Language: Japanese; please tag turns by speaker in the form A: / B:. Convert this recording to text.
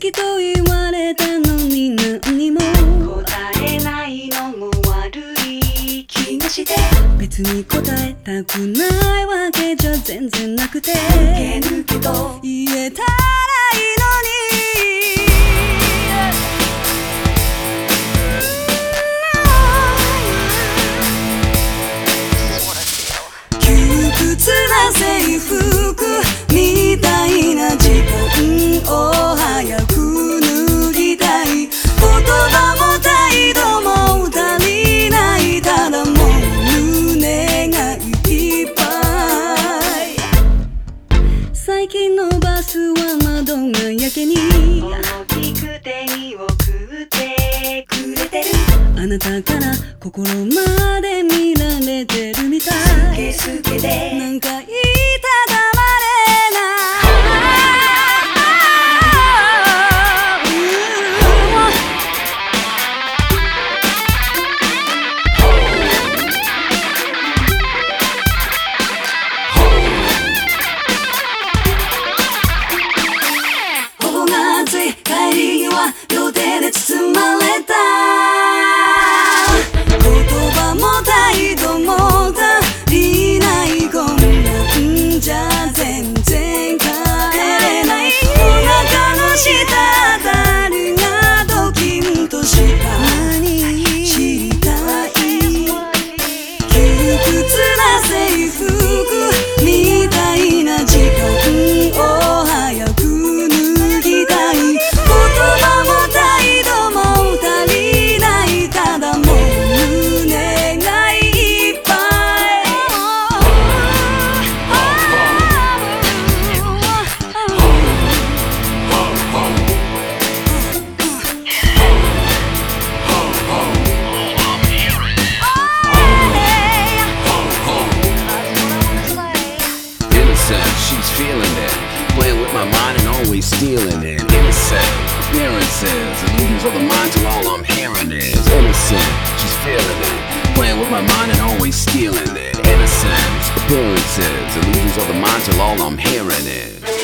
A: きと言われた
B: のに何にも。
A: 答えないのも悪い気がして。別に答えたくないわけじゃ全然なくて。最近のバスは窓がやけに。
B: 大きくてってくれてる。
A: あなたから心まで見られてるみたい。
B: スケスケで
A: なんか熱い帰り際両手で包まれた
C: feeling it. Playing with my mind and always stealing it. Innocent, appearances, illusions of the mind till all I'm hearing is innocent. She's feeling it. Playing with my mind and always stealing it. Innocent, appearances, illusions of the mind till all I'm hearing is